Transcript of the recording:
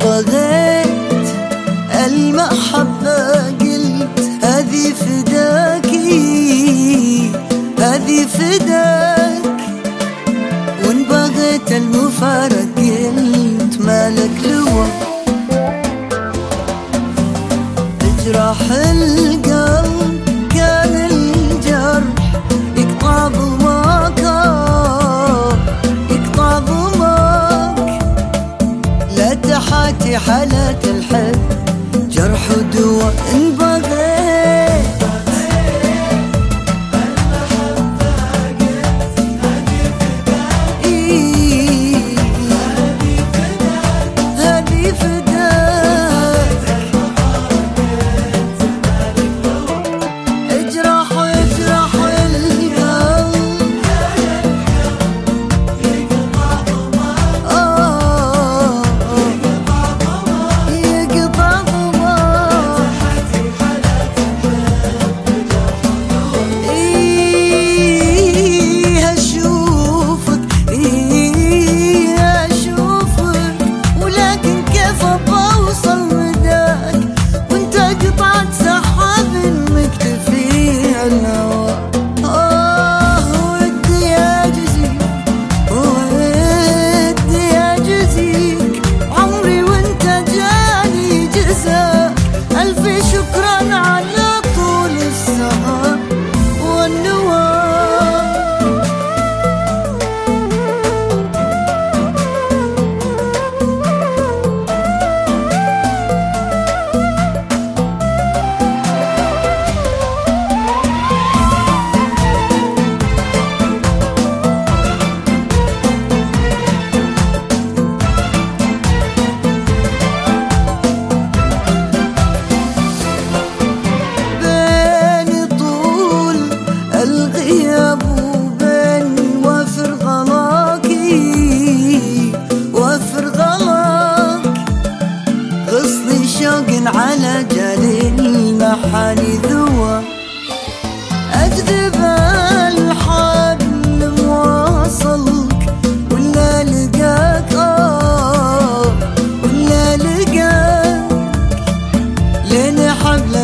بغيت المحبة قلت هذه فداكي هذه فداك وإن فرق قلت مالك لوى تجرح القلب كان الجرح يقطع ظلمك يقطع ظلمك لا تحاتي حالة الحب على جليل محالي ذوى أجذب الحبل مواصلك. ولا لقاك آه، ولا لقاك. لين حبلك